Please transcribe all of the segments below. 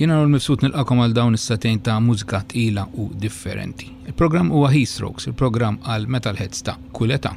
Jiena l-mifsud nilqakom għal dawn is-satejn ta' mużika tqila u differenti. Il-programm huwa Heat Strokes, il-programm għal metalheads ta' kuleta.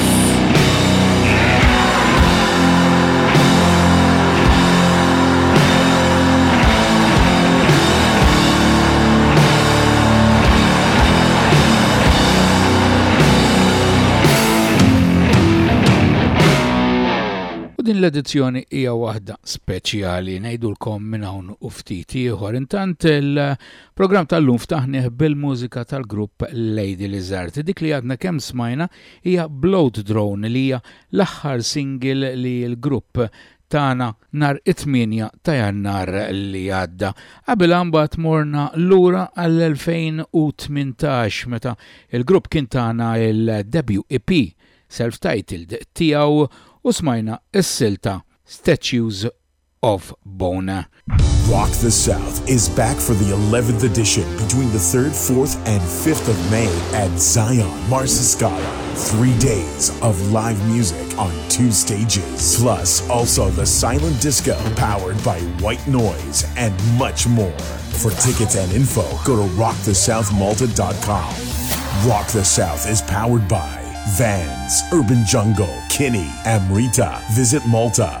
l-edizzjoni hija waħda speċjali ngħidulkom minn hawn u ftit ieħor. Intant il-programm tal-lum ftaħnieh bil-mużika tal-grupp Lady Lizard. Dik li għadna kemm smajna hija Blowed Drone li hija l-aħħar single li l-grupp tana nhar it-tmienja ta' Jannar li għadda. Qabilha mbagħad morna lura għall-2018 meta l-grupp kien tana l-debut EP self-titled tiegħu u smajna s-silta Statues of Bona. Rock the South is back for the 11th edition between the 3rd, 4th, and 5th of May at Zion Marsiskala. Three days of live music on two stages, plus also the silent disco powered by White Noise and much more. For tickets and info, go to rockthesouthmalta.com. Rock the South is powered by Vans, Urban Jungle, Kinney, Amrita, Visit Malta,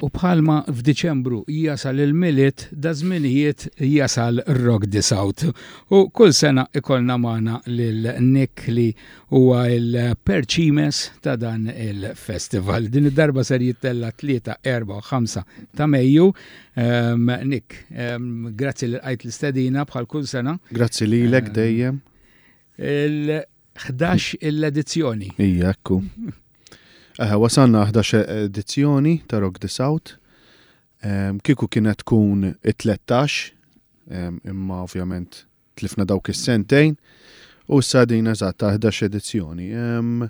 U bħalma f'Diċembru jasal il-miliet, da żminijiet jasal rock di South. U kull sena ikolna magħna lil Nick li huwa il-perċimes ta' dan il-festival. Din id-darba ser jittella 3, 4 u 5 ta' Mejju Um, Nick, um, grazzi li għajt l-istedina bħal kull sena. Grazzi li l-ek dejjem. Il-11 il-edizzjoni. Ija, ekku. Eh, wasanna 11 edizzjoni ta' Rock the South. Um, kiku kienet tkun it-13, um, imma ovvjament tlifna dawk is-sentejn. U s-sadina eżatt ta' 11 edizzjoni. Um,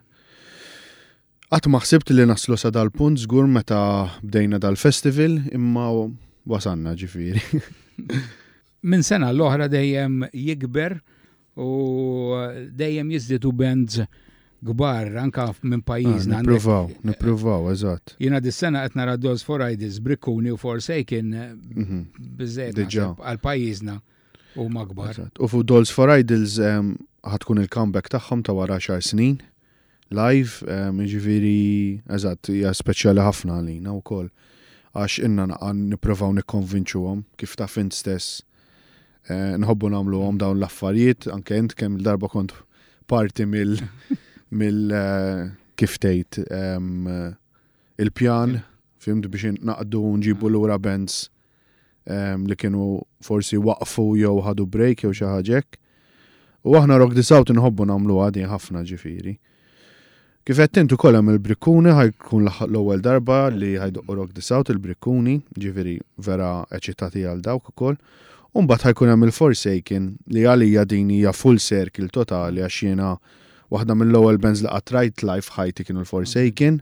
Qatt ma ħsibt li naslu sa dal-punt żgur meta bdejna dal-festival imma wasanna ġifieri. Minn sena l-oħra dejjem jikber u dejjem jiżdiedu bands kbar anka minn pajjiżna. Ah, nippruvaw, nippruvaw, eżatt. Jiena dis-sena qed nara Dolls for Idols, Brikkuni u Forsaken mhm. biżejjed għal pajjiżna u magbar. U fu Dolls for Idols ħatkun il-comeback tagħhom ta' wara xar snin. live, jiġifieri eżatt hija speċjali ħafna għalina wkoll għax inna naqa' nipprovaw nikkonvinċuhom kif taf int stess eh, nħobbu nagħmluhom dawn l-affarijiet anke int kemm darba kont parti mill mill eh, kif tgħid ehm, il-pjan fimt biex naqdu nġibu lura bands li kienu forsi waqfu jew ħadu break jew xi ħaġa hekk. U aħna Rock the South inħobbu nagħmluha din ħafna ġifieri. Kif qed int ukoll hemm il-Brikkuni ħajkun l-ewwel darba li ħajdoqqu Rock the South il-Brikkuni, ġifieri vera eċitati għal dawk ukoll. U mbagħad ħajkun hemm il-Forsaken li għalija din hija full circle totali għax jiena waħda mill-ewwel bands li qatt rajt live ħajti kienu l-Forsaken.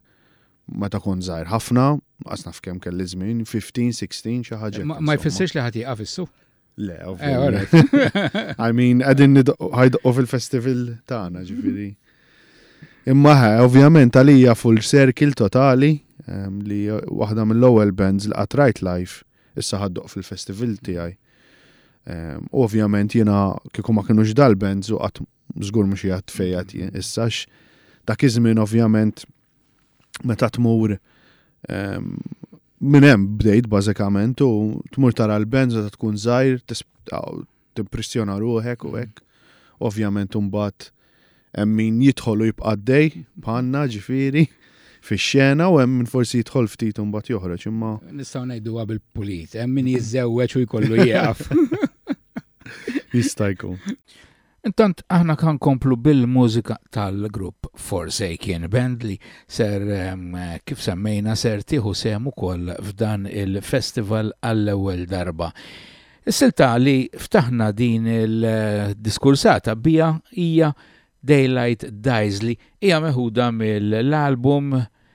Meta kont żgħir ħafna, qas naf kemm kelli żmien, 15, 16 xi ħaġa. Ma jfissirx li ħadd jieqaf issu. Le, eh, ovvjament. I mean, qegħdin ħajdoqqu fil-festival tagħna, ġifieri. Imma ħe, ovvjament għalija full circle totali ehm, li waħda mill-ewwel bands li qatrajt live issa ħaddoq fil-festival tiegħi. Ehm, u ovvjament jiena kieku ma kienux dal-bands u qatt żgur mhux jgħat fejjat issa dak iż-żmien ovvjament meta tmur ehm, minn hemm bdejt bażikament u tmur tara l-band meta tkun żgħir timpressjona ruħek u hekk. Ovvjament imbagħad hemm min jidħol u jibqa' dej bħalna ġifieri fix-xena u hemm min forsi jidħol ftit imbagħad joħroġ imma. Nistgħu ngħidu bil pulit hemm min jiżżewweġ u jkollu jieqaf. Jista' jkun. Intant aħna kan komplu bil-mużika tal-grupp Forsaken Band li ser kif semmejna ser tieħu sehem ukoll f'dan il-festival għall-ewwel darba. Is-silta li ftaħna din il-diskursata bija hija Daylight Dies li hija meħuda mill-album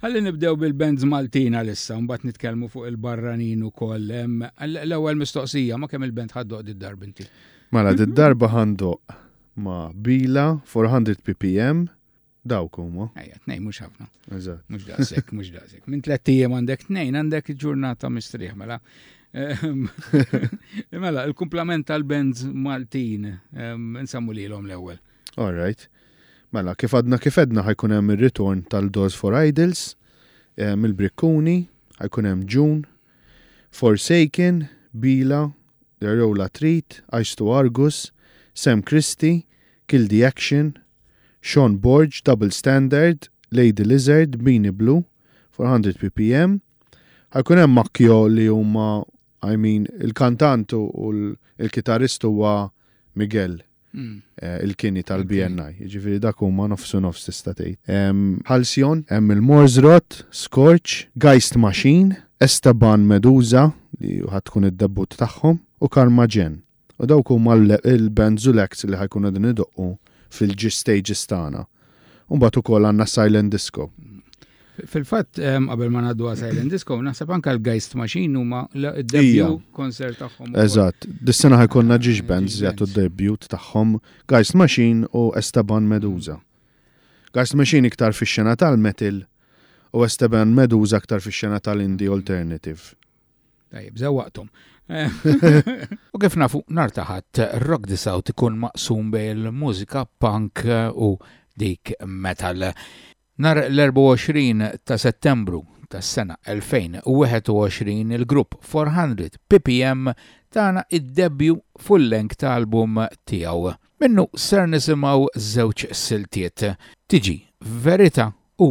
Għalli nibdew bil-bands Maltina l-issa, mbatt nitkelmu fuq il-barranin u koll. L-ewel mistoqsija, ma kemm il-band ħaddoq did-darbinti? Mela, did-darba ħandoq ma Bila 400 ppm, Dawk huma. Ejja, tnejn mhux ħafna. Eżatt. Mhux daqshekk, mhux daqshekk. Minn tliet ijiem għandek tnejn, għandek ġurnata mistrieħ mela. Ehm, mela, il-kumplament tal-bands Maltin, ehm, nsemmu lilhom l-ewwel. All right. Mela, kif għadna kif edna ħajkun hemm ir-ritorn tal-Doors for Idols, ehm, il-Brikkuni, ħajkun hemm June, Forsaken, Bila, Rola Treat, Ice to Argus, Sam Christie, Kill the Action, Sean Borg Double Standard Lady Lizard Beanie Blue 400 ppm Ħajkun hemm Macchio li huma I mean il-kantant u l-kitarist huwa Miguel hmm. eh, il-kini tal-BNI. Ġifiri dak huma nofsu nofs tista' tgħid. Halcyon, hemm il-Morzrot, Scorch, Geist Machine, Esteban Medusa li ħad tkun id-debut tagħhom u Karmagen. U dawk huma l-band Zulekz li ħajkunu qegħdin idoqqu fil-G-stages tagħna. U mbagħad ukoll għandna Silent Disco. Fil-fatt, qabel ma ngħaddu għal Silent Disco, naħseb anke l-Geist Machine huma l-debut konsert tagħhom. Eżatt, dis-sena ħajkonna ġiex bands jagħtu d-debut tagħhom Geist Machine u Esteban Medusa. Geist Machine iktar fix-xena tal-metal u Esteban Medusa aktar fix-xena tal-indie alternative. Tajib, zawaqtom. U kif nafu, nar taħat rock di sawt ikun maqsum bej il-mużika punk u dik metal. Nar l-24 ta' settembru tas sena 2021 il-grupp 400 ppm tana id-debju full-length ta' album tiegħu. Minnu ser nisimgħu żewġ siltiet, tiġi Verita u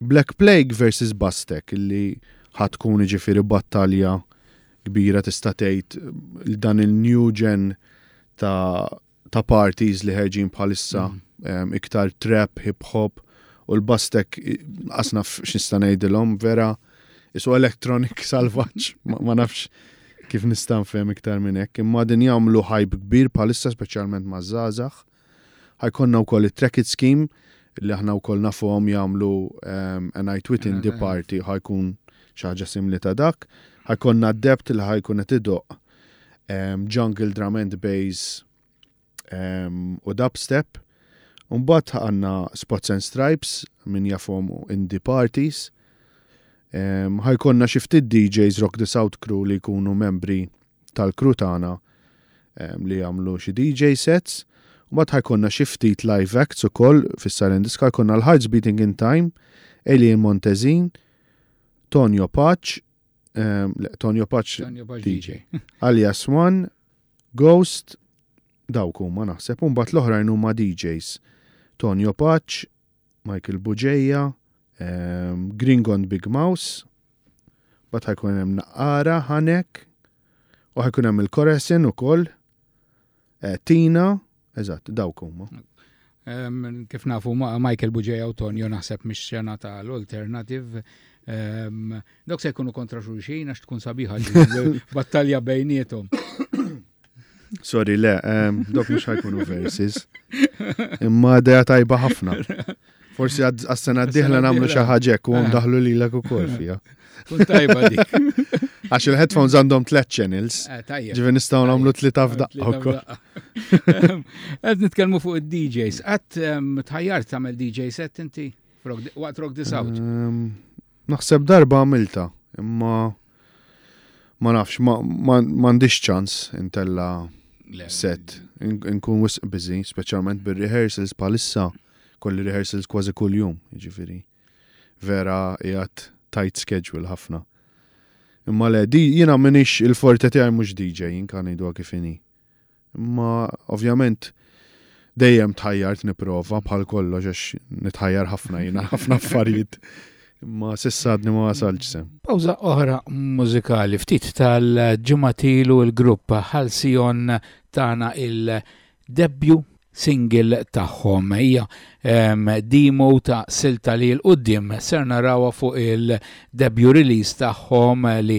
Black Plague versus Bastek li ħa tkun jiġifieri battalja kbira tista' tgħid li dan il-new gen ta' ta' parties li ħerġin bħalissa mm. iktar trap, hip hop u l-Bastek qasna x'nista' ngħidilhom vera isu electronic salvaġġ ma nafx kif nista' nfhem iktar minn hekk imma din jagħmlu hype kbir bħalissa speċjalment maż-żgħażagħ Ħa jkollna wkoll it-Track It Scheme li aħna wkoll nafuhom jagħmlu NI Twitting di parti ħa jkun xi ħaġa simili ta' dak. Ħa jkollna d-Debt li ħa jkun qed idoqq Jungle Drum and Bass u Dubstep. Imbagħad għandna Spots and Stripes min jafhom in di parties. Ħa jkollna xi ftit DJs Rock the South Crew li jkunu membri tal-crew tagħna li jagħmlu xi DJ sets. U mbagħad ħajkonna xi ftit live acts ukoll fis-Silent Disco jkollna l-Hearts Beating in Time, Alien Montezin, Tonio Paċ, ehm, le, Tonio Paċ DJ, alias One, Ghost, dawk huma naħseb, u mbagħad l-oħrajn huma DJs. Tonio Paċ, Michael Buġeja, ehm, Gringon Big Mouse, bat ħajkun hemm Naqqara, Ħanek, u ħajkun hemm il-Koresen ukoll, eh, Tina, eżatt, dawk huma. Ehm, kif nafu Michael Buġeja u Tonio naħseb mix-xena tal-alternative ehm, dawk se jkunu kontra xulxin għax tkun sabiħa battalja bejnietom. Sorry, le, dok mux ħajkunu verses. Imma għadja tajba ħafna. Forsi għas-sena d-dihla namlu xaħġek u ndaħlu li l-ek u kol fija. Kun tajba di. Għax il-headphones għandhom tlet channels. Eh, Ġivi nistaw namlu tlita f'daqqa. Għed nitkelmu fuq il-DJs. Għed tħajjar tamel DJ set inti? Waqt rock this out. Naħseb darba għamiltha, imma ma nafx, m'għandix ċans intella set. Nkun wisq biżi, speċjalment bir-rehearsals bħalissa, kolli rehearsals kważi kuljum, jiġifieri. Vera qiegħed tight schedule ħafna. Imma le, di jiena minix il-forte tiegħi mhux DJ, inkan ngħiduha kif inhi. Imma ovvjament dejjem tħajjart niprova bħal kollox għax nitħajjar ħafna jina ħafna affarijiet. Imma sissa għadni ma wasalx sem. Pawza oħra mużikali ftit tal-ġematilu l-grupp Halcyon tana il-debju single tagħhom hija demo ta' silta li l-qudiem ser narawha fuq il-debju release tagħhom li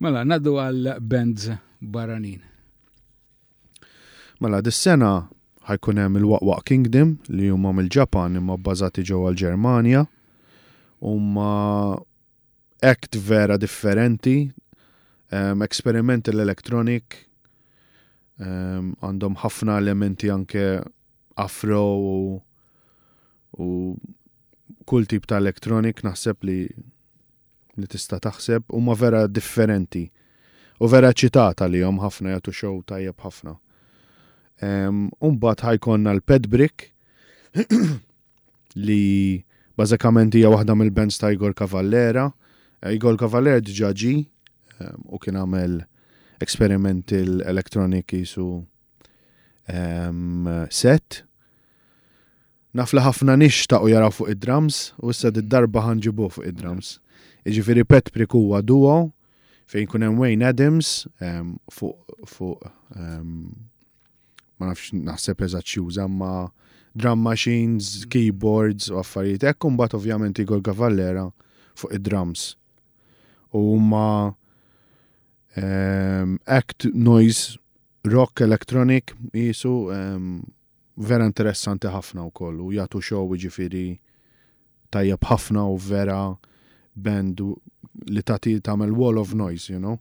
Mela, naddu għal bands barranin. Mela, dis-sena ħajkun hemm il-Waqwaq Kingdom li huma mill-Ġapan imma bbażati ġewwa l-Ġermanja. Huma act vera differenti, um, experimental electronic, għandhom um, ħafna elementi anke afro u, u kull tip ta' electronic naħseb li li tista' taħseb huma vera differenti u vera ċitata li jom ħafna jagħtu xow tajjeb ħafna. Um, umbat ħajkonna l-Pedbrick li bażikament hija waħda mill-bands ta' Igor Cavallera. Eh, Igor Cavallera diġà ġi ehm, u kien għamel eksperimenti l-electronic jisu ehm, set. Naf li ħafna nix ta' u jaraw fuq id-drums u issa d-darba ħanġibu fuq id-drums. Iġifiri Pet Prikuwa duo fejn kun hemm Wayne Adams ehm, fuq fuq ma nafx naħseb eżatt xuża ma drum machines, mm. keyboards u affarijiet hekk u mbagħad ovvjament Igor Gavallera fuq id-drums. U huma um, act noise rock electronic jisu um, vera interessanti ħafna wkoll u jagħtu show ġifiri Tajjeb ħafna u vera band li tagħti tagħmel wall of noise, you know.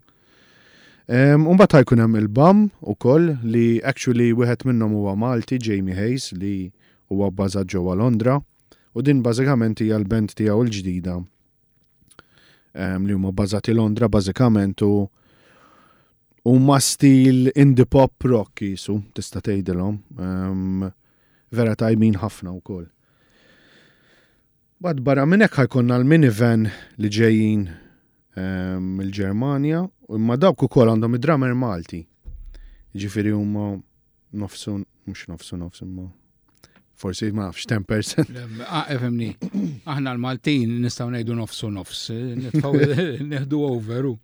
Um, Umbat ħajkun hemm il-BAM ukoll li actually wieħed minnhom huwa Malti, Jamie Hayes, li huwa bbażat ġewwa Londra u din bażikament hija l-band tiegħu l-ġdida um, li huma bbażati Londra bażikament u huma stil indie pop rock jisu tista' tgħidilhom. Um, vera tajbin ħafna wkoll. Bad barra minn hekk ħajkonna l-minivan li ġejjin ehm, mill-Ġermanja, imma dawk ukoll għandhom id-drummer Malti. Ġifieri huma nofsu, mhux nofsu nofsu imma forsi ma nafx 10%. Ah, efemni, aħna l-Maltin nistgħu ngħidu nofsu nofs, neħdu overu.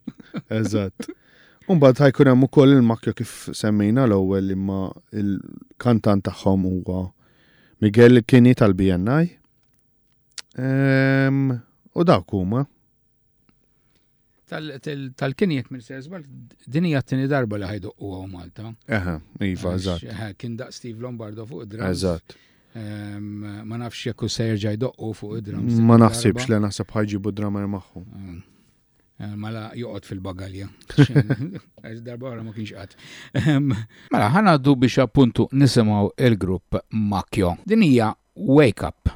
Eżatt. Umbad ħajkun hemm ukoll il-makja kif semmejna l-ewwel imma il-kantant tagħhom huwa Miguel Kini tal-BNI. Ehm, u dawk huma. Tal-kini jek minn seżbal, din hija t-tieni darba li ħajdu u għaw Malta. Eħe, iva, eżatt. Kien daq Steve Lombardo fuq id-drum. Eżatt. Ehm, ma nafx jekk u serġa jdoqqu fuq id-drum. Ma naħsibx li naħseb ħajġibu drummer magħhom. Ehm. Eh, mela joqgħod fil-bagalja. Għax darba ma kienx qatt. Ehm, mela ħanaddu biex appuntu nisimgħu il-grupp Makjo. Din hija Wake Up.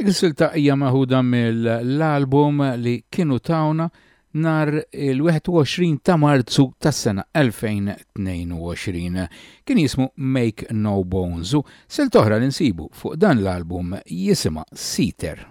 Dik is-silta hija meħuda mill-album li kienu tawna nar il-21 ta' Marzu tas-sena 2022. Kien jismu Make No Bones u silt oħra li nsibu fuq dan l-album jisimha Siter.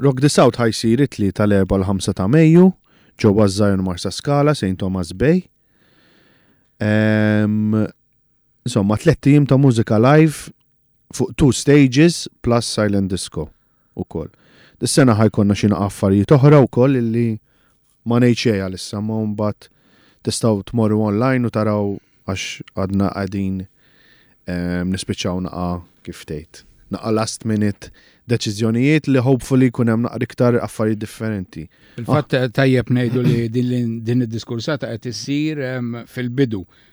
Rock the South ħa jsir it-Tlieta, l-Erbgħa u l-Ħamsa ta' Mejju ġewwa ż-Zion Marsaskala, St. Thomas Bay. Ehm, insomma, tliet ijiem ta' mużika live fuq two stages plus silent disco ukoll. Dis-sena ħajkonna xi affarijiet oħra wkoll illi Ma ngħid xejn għalissa, imma mbagħad tistgħu tmorru online u taraw għax għadna qegħdin ehm, nispiċċaw naqa' kif tgħid. Naqa' last minute deċiżjonijiet li hopefully jkun hemm naqra iktar affarijiet differenti. Il-fatt tajjeb ngħidu li din id-diskursata qed issir ehm, fil-bidu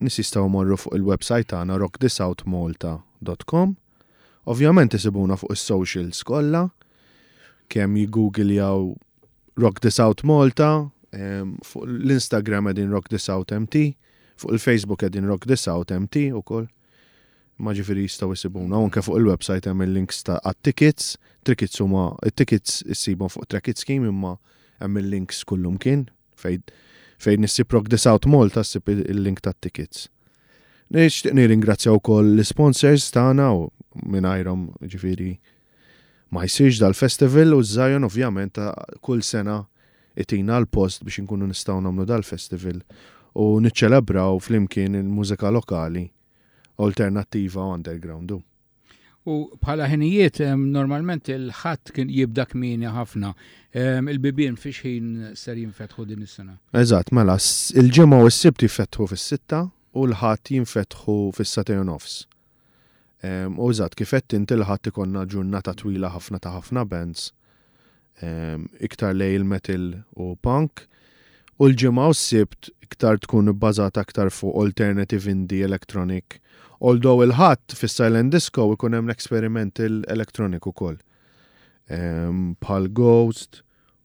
Nies jistgħu jmorru fuq il-websajt tagħna rockthisouthmalta dot com. Ovvjament isibuna fuq is-socials kollha, kemm jiggugiljaw Rock the South Malta, ehm, fuq l-Instagram qegħdin Rock the South MT, fuq il-Facebook qegħdin Rock the South MT ukoll. Ma ġifieri jistgħu jsibuna, u anke fuq il-website hemm il-links ta' għat-tickets, tickets huma it-tickets issibhom fuq Track It Scheme imma hemm il-links kullum kien Fejn fejn issib Rock the South Malta ssib il-link tat-tickets. Nixtieq nirringrazzja wkoll l-sponsors tagħna u mingħajrhom ġifieri ma jsirx dal-festival u Zion ovvjament ta' kull sena itina l-post biex inkunu nistgħu nagħmlu dal-festival u niċċelebraw flimkien il-mużika lokali alternattiva u underground. U bħala ħinijiet, normalment il-ħadd kien jibda kmini ħafna. Il-bibien fiex ħin ser jinfetħu din is-sena. Eżatt, mela, il-ġimgħa u s-sibt jinfetħu fis-sitta u l-ħadd jinfetħu fis-satej nofs. U eżatt, kif qed inti l-ħadd ikonna ġurnata twila ħafna ta' ħafna bands iktar lejn il-metal u punk, u l-Ġimgħa u s-Sibt iktar tkun ibbażata aktar fuq alternative indie electronic, although il-Ħadd fis-Silent Disco jkun hemm experimental electronic ukoll bħal Ghost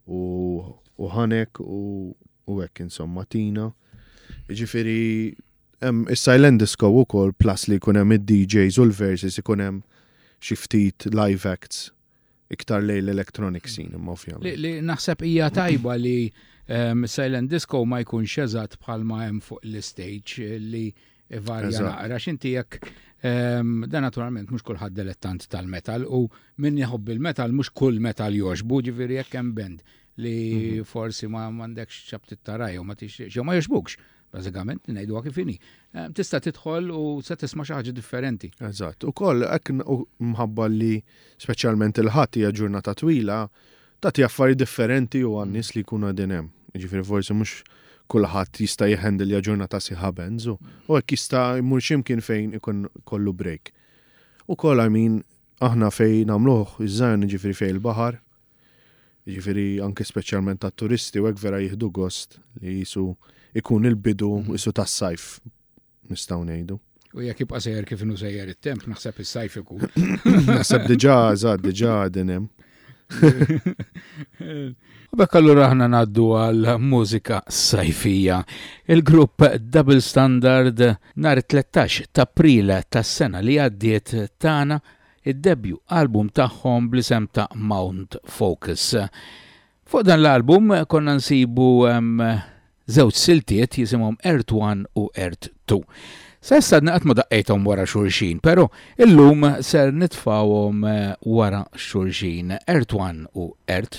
u Hanek u hekk insomma Tina. Jiġifieri hemm is-Silent Disco ukoll plus li jkun hemm id-DJs u l-verses ikun hemm xi ftit live acts. iktar lej l-electronic scene imma ovvjament. Li naħseb hija tajba li ehm, silent disco ma jkunx eżatt bħalma hemm fuq l-istage li varja naqra x'inti jekk ehm, dan naturalment mhux kulħadd delettant tal-metal u min jħobb il-metal mhux kull metal joxbu ġifieri jekk hemm band li mhm. forsi ma m'għandekx ċabtit taraj u ma tixtieqx ma joxbukx Bażikament ngħiduha kif inhi. Eh, tista' tidħol u se tisma' xi ħaġa differenti. Eżatt. Ukoll hekk mħabba li speċjalment il-ħadd hija ġurnata twila, tagħti affarijiet differenti u għan-nies li jkunu qegħdin hemm. Jiġifieri forsi mhux kulħadd jista' jeħendel ja ġurnata siħa benz u hekk jista' jmur x'imkien fejn ikun kollu break. Ukoll I mean aħna fejn nagħmluh iż-żgħar jiġifieri fejn il-baħar Jiġifieri anke speċjalment għat-turisti u hekk vera jieħdu gost li jisu ikun il-bidu mhm. isu tas-sajf nistgħu ngħidu. U jekk jibqa' sejjer kif inhu sejjer it-temp, naħseb is-sajf ikun. Naħseb diġà żgħad diġà din hemm. U bekk allura aħna ngħaddu għal mużika sajfija. Il-grupp Double Standard nhar 13 ta' April tas-sena li għaddiet tagħna id-debju album tagħhom bl-isem ta' Mount Focus. Fuq dan l-album konna nsibu żewġ siltiet jisimhom Earth 1 u Earth 2. Sa issa qatt ma daqqejthom wara xulxin, però illum ser nitfawhom eh, wara xulxin Earth 1 u Earth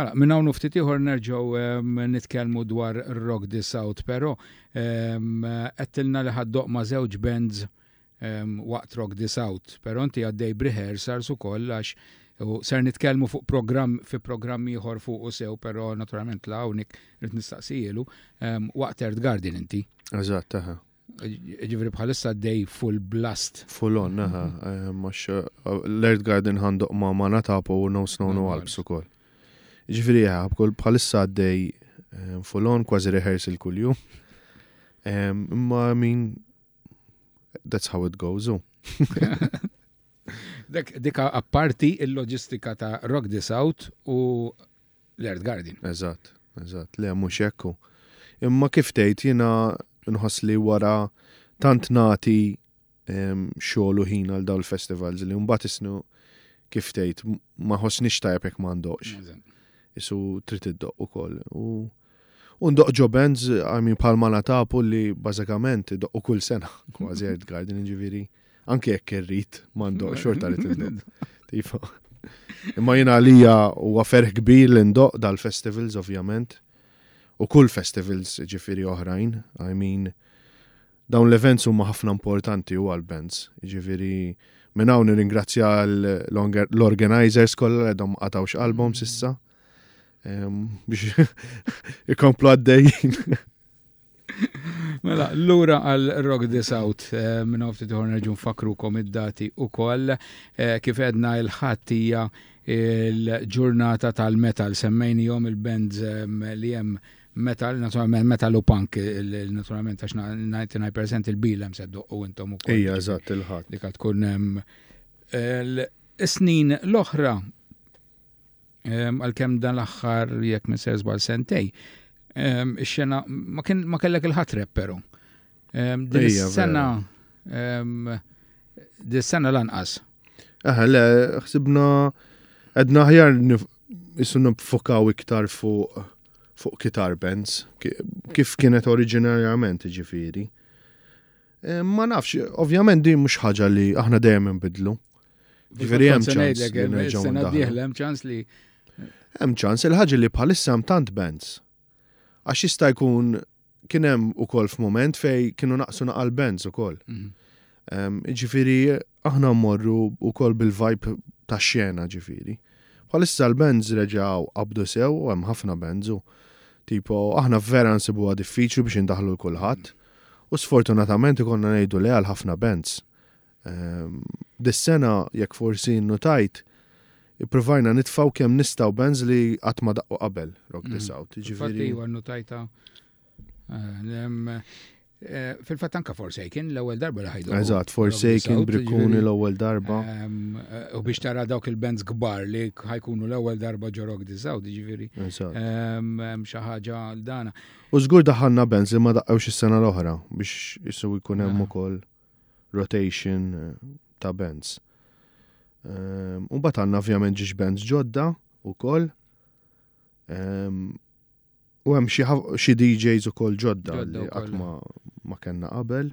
Mela, minn hawn ftit ieħor nerġgħu ehm, nitkellmu dwar Rock This Out, però ehm, qedtilna li ħaddoq ma' żewġ bands ehm, waqt Rock This Out, però inti għaddej b'rehearsals ukoll għax ser nitkellmu fuq programm fi programm ieħor fuq u sew, però naturalment la hawnhekk rid nistaqsijielu waqt Earth Garden inti. Eżatt, aha. Ġifri bħalissa dej full blast. Full on, aha. Eh, Max eh, l-Earth Garden għandu ma ma natapu u no snow no alps u koll. Ġifri jaha, eh, bħalissa dej full on, kważi rehearsal kull jum. Imma, I mean, that's how it goes, u. Dika apparti il-loġistika ta' Rock This Out u l-Earth Garden. Eżatt, eżatt, le mhux hekk hu. Imma kif tgħid jiena nħoss li wara tant nagħti ehm, xogħol u ħin għal dawn il-festivals li mbagħad isnu kif tgħid ma ħossniex tajjeb jekk ma ndoqx. Eżatt. Isu trid iddoq ukoll. U u ndoq ġo bands, I mean bħal ma natapu li bażikament idoqqu kull sena kważi Earth Garden, ġifieri. Anke jekk irrid, m'għandok xorta li tindoq. Tifo. Imma jina għalija u għaferħ kbir li ndoq dal-festivals ovvjament. U kull festivals ġifiri oħrajn, I mean, dawn l-events huma ħafna importanti u għal-bands. Ġifiri, minn hawn nirringrazzja l-organizers kollha li għadhom qatawx album sissa biex ikomplu għaddejjin. Mela, l-ura għal Rock This Out, eh, minna ufti tuħor nerġun fakrukom id-dati u koll, eh, kif edna il-ħattija il-ġurnata tal-metal, semmejni jom il-bands eh, li jem metal, naturalment metal u punk, naturalment għax 99% il-bilem seddu u intom u koll. Ija, eżatt, il-ħat. Li tkun snin l-oħra Ehm, għalkemm dan l-aħħar jekk minn ser żbal sentej. Ehm, ix-xena ma kien ma kellek il-ħatreb però. Ehm, din is-sena din is-sena lanqas. Aha, le, ħsibna għedna ħjar jissu nifokaw iktar fuq fuq kitar bands, kif kienet oriġinarjament ġifiri. Ma nafx, ovvjament din mhux ħaġa li aħna dejjem nbidlu. Ġifieri hemm ċans. Sena d-dieħla hemm ċans li. Hemm ċans il-ħaġa li bħalissa hemm tant bands. Għax jista' jkun kien hemm ukoll f'mument fej kienu naqsu naqal bands ukoll. Mhm. Ġifieri aħna mmorru ukoll bil-vibe ta' xena ġifieri. Bħalissa l-bands reġaw qabdu sew u hemm ħafna bands u tipo aħna vera nsibuha diffiċli biex indaħlu l-kulħadd. U sfortunatament ikonna ngħidu le għal ħafna bands. Dis-sena, jekk forsi nnutajt, ippruvajna nitfgħu kemm nistgħu bands li qatt ma daqqu qabel Rock the South. Ġifieri. Iva, nnutajta. Fil-fatt anka Forsaken l-ewwel darba li ħajdu. Eżatt, Forsaken, Brikkuni l-ewwel darba. U biex tara dawk il-bands kbar li ħajkunu l-ewwel darba ġo Rock the South, ġifieri. Eżatt. Xi ħaġa dana. U żgur daħħalna bands li ma daqqewx is-sena l-oħra biex jissu jkun hemm ukoll. rotation ta' bands. Ehm, u bat għanna ovvjament ġiġ bands ġodda u koll. Ehm, u hemm xi DJs u koll ġodda li qatt ma kellna qabel.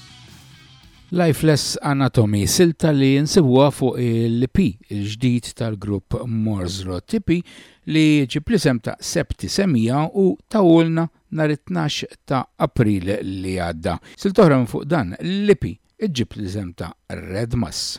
Lifeless Anatomy, silta li nsibuha fuq il-P il-ġdid tal-grupp Morzro Tipi li ġib l-isem ta' Septi Semija u tawulna nhar 12 ta' April li għadda. Silta oħra minn fuq dan l-P iġġib l-isem ta' Red Mass.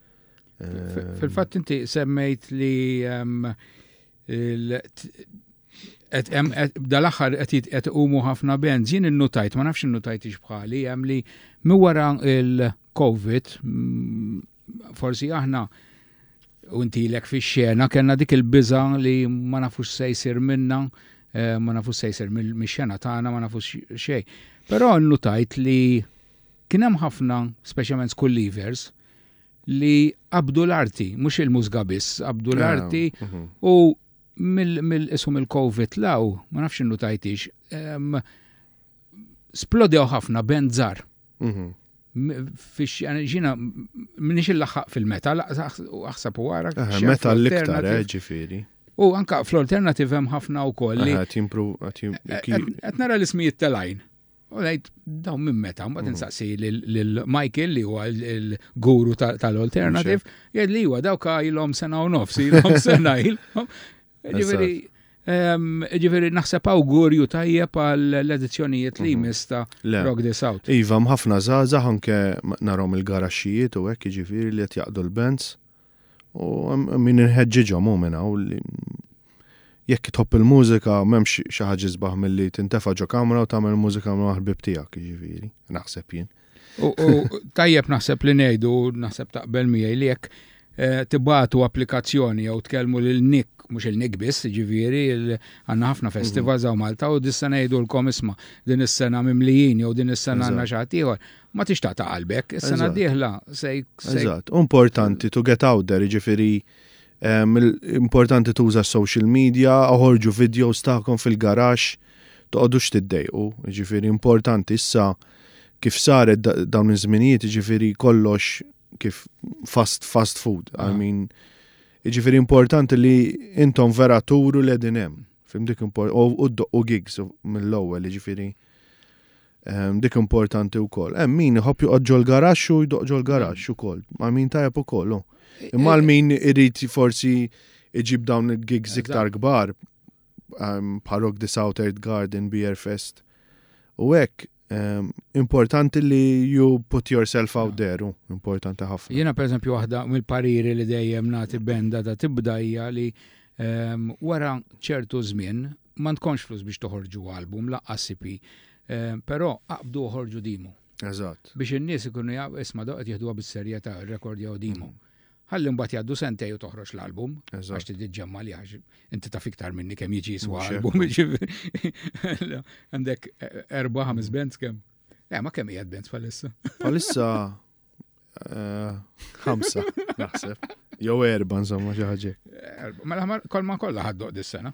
Eh, fil-fatt inti semmejt li ehm, dal-axar qed iqumu ħafna benz, jien innutajt, ma nafx innutajt bħali, hemm li mi wara il-COVID, mm, forsi aħna u intilek fi xena kena dik il-biża li ma nafux se jsir minna, eh, ma nafux se jsir mix-xena tagħna, ma nafux xejn. Però nnutajt li kien hemm ħafna, speċjalment school leavers, li qabdu l-arti, mhux il-mużga biss, qabdu l-arti ah, mhm. u mill-isum il-Covid law, ma nafx innu tajtix, splodew ħafna band zar. Mhm. Fix ġina, minix il-laħħaq fil-meta, aħsab u għara. Meta l-iktar, eh, ġifiri. U anka fl-alternativ hemm ħafna u koll. Għat jimpru, għat nara l-ismijiet tal-ajn. U ngħid dawn minn meta, mbagħad mm. insaqsi lil Michael li huwa l-guru tal-alternative, jgħid li huwa dawk ilhom sena u nofs, ilhom sena ilhom. Ġifieri Ehm, ġifiri, naħseb awgurju tajjeb għal edizzjonijiet li mhm. mista Rock the South. Iva, mħafna zaza, anke narom il-garaxxijiet u hekk ġifiri li qed jaqdu l-bands. U min inħeġġiġhom hu minn hawn li jekk tħobb il-mużika m'hemmx xi ħaġa isbaħ milli tintefa' ġo kamra u tagħmel mużika ma' ħbib tiegħek, jiġifieri, naħseb jien. U tajjeb naħseb li ngħidu, naħseb taqbel miegħi li jekk eh, tibatu applikazzjoni jew tkellmu lil Nick mux il-nik biss, ġiviri, għanna ħafna mhm. festivals għaw Malta u dis-sena jidulkom isma, din is-sena mimlijin jew din is-sena għanna xaħtiħor, ma tix taqta' qalbek, is-sena d-dieħla se Eżatt, importanti to get out there, jiġifieri importanti tuża social media, oħorġu videos tagħkom fil-garax, toqgħodux tiddejqu, jiġifieri importanti issa kif saret dawn iż-żminijiet, jiġifieri kollox kif fast fast food. I ah. mean, jiġifieri importanti li intom vera turu l-edin hemm. Fim dik u d-doqqu gigs mill-ewwel, jiġifieri Ehm, dik importanti u koll. Ehm, min iħob joqgħod ġol garax u jdoq ġol garax u koll. Ma min tajab u koll. Oh. Eh, Imma eh, min irrit forsi iġib dawn il-gigs iktar gbar, ehm, parok di Southern Garden, Beer Fest. U hekk, importanti li you put yourself out there, oh, importanti ħafna. Jena per esempio waħda mill-pariri li dejjem nagħti benda ta' tibda hija li wara ċertu żmien m'għandkomx flus biex toħorġu album laqqas sipi, eh, però aqbdu uħorġu dimu. Eżatt. Biex in-nies ikunu jaf isma' daw qed jieħduha bis-serjetà rrekordjaw dimu. Mm. Ħalli mbagħad jgħaddu sentej u toħroġ l-album għax tidġemma li għax inti taf iktar minni kemm jiġi jiswa album. Għandek eh, erba' ħames bands kemm. Eh, ma kemm qiegħed bands palissa. Palissa eh, ħamsa naħseb. Jew erba' insomma xi ħaġa. Mela kol ma kollha ħaddoq dis-sena.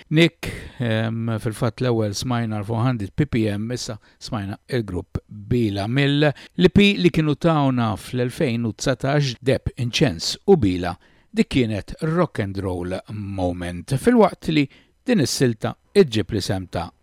Nick, Ehm, fil-fatt l-ewwel smajna l-400 ppm, issa smajna il-grupp Bila mill. L-EP li kienu tawna fl-2019, Deheb, Inċens u Bila, dik kienet Rock and Roll Moment, filwaqt li din is-silta ġġib l-isem ta'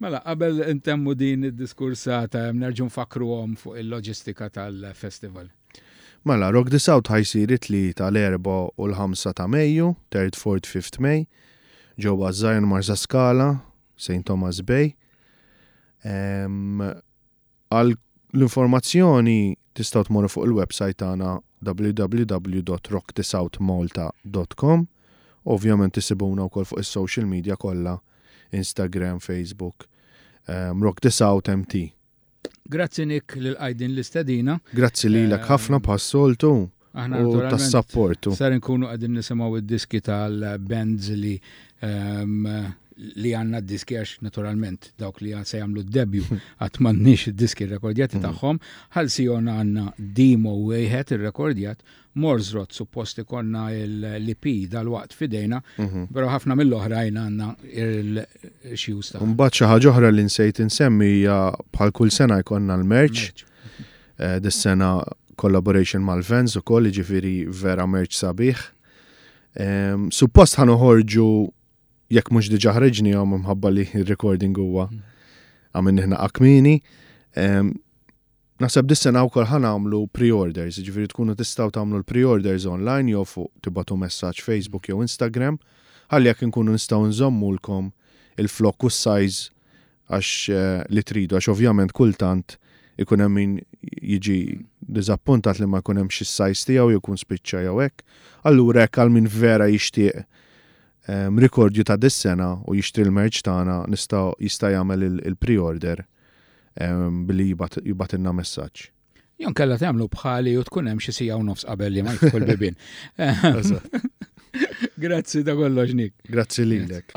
Mela, qabel intemmu din id-diskursata, nerġu nfakru għom fuq il-loġistika tal-festival. Mela, Rock the South ħajsir it li tal erba u l-5 ta' Mejju, Third Fort Fifth May, ġewwa Zion Marsa Skala, St. Thomas Bay. Għal l-informazzjoni tistgħu tmorru fuq il-website tagħna www.rocktesouthmalta.com Ovvjament tisibuna wkoll fuq is-social media kollha, Instagram, Facebook, um, Rock the South MT. Grazzi Nick li l-qajdin l-istedina. Grazzi lilek ħafna bħal soltu u tas-sapportu. Sar inkunu qegħdin nisimgħu d-diski tal-bands li ehm, li għanna d-diski għax naturalment dawk li se jagħmlu d-debju għat m'għandniex id-diski rekordjati mm. tagħhom, ħalsijon għandna demo wieħed irrekordjat Morsrot suppost ikonna l-IP dal-waqt fidejna, mhm. pero ħafna mill-oħrajn għanna il-xjus ta' Mbagħad xi ħaġa oħra li nsejt insemmi hija bħal kull sena jkollna l-merċ. Eh, dis-sena collaboration mal-Vans ukoll, jiġifieri vera merċ sabiħ. Ehm, suppost ħan uħorġu jekk mhux diġà ħreġni għom mħabba li r-recording huwa mhm. għamilni ħna akmini. Ehm, Naħseb dis-sena wkoll ħa nagħmlu pre-orders, jiġifieri tkunu tistgħu tagħmlu l-pre-orders online jew fuq tibgħatu messaġġ Facebook jew Instagram, ħalli hekk inkunu nistgħu nżommulkom il-flokk u s-size għax li tridu għax ovvjament kultant ikun hemm min jiġi diżappuntat li ma jkun hemmx is-size tiegħu jew ikun spiċċa jew hekk. Allura hekk għal min vera jixtieq rikordju ta' dis-sena u jixtri l-merċ tagħna nista' jista' jagħmel il-pre-order. billi jibatilna messaġġ. Jon kella tagħmlu bħali u tkun hemm xi sija u nofs qabel li ma jidħol bibin. Grazzi ta' kollox nik. Grazzi lilek.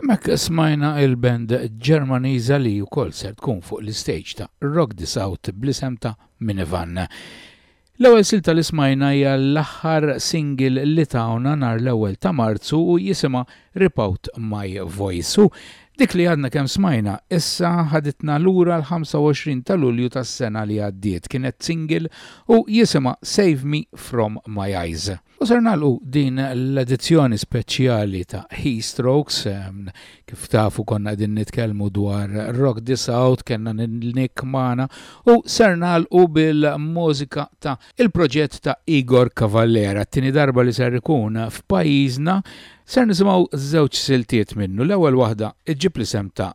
Hemmhekk smajna il-band Ġermaniża li wkoll ser tkun fuq l-istejġ ta' Rock the South bl-isem ta' Minivan. L-ewwel silta li smajna hija l-aħħar single li tawna nhar l-ewwel ta' Marzu u jisimha Rip Out My Voice u dik li għadna kemm smajna issa ħaditna lura l-25 ta' Lulju tas-sena li għaddiet kienet single u jisimha Save Me From My Eyes. U ser nagħlqu din l-edizzjoni speċjali ta' Heatstrokes. Kif tafu konna qegħdin nitkellmu dwar Rock the South, kellna Nick Mana u ser nagħlqu bil-mużika ta' il-proġett ta' Igor Cavallera. Tini darba li ser ikun f'pajjiżna ser nisimgħu żewġ siltiet minnu. L-ewwel waħda iġġib l-isem ta'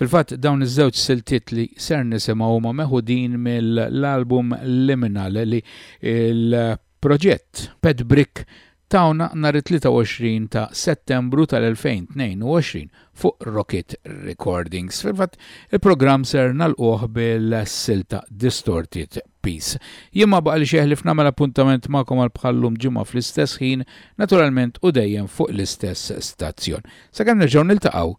Fil-fatt dawn iż-żewġ siltiet li ser nisimgħu huma meħudin mill-album Liminal li il Proġett Pet Brick tawna nhar it-23 ta' Settembru tal-2022 fuq Rocket Recordings. Fil-fatt, il-programm ser nagħlquh bil-silta Distorted Peace. Jien ma baqali xi ħlief nagħmel appuntament magħkom għal bħal-lum ġimgħa fl-istess ħin, naturalment u dejjem fuq l-istess stazzjon. Sakemm nerġgħu niltaqgħu,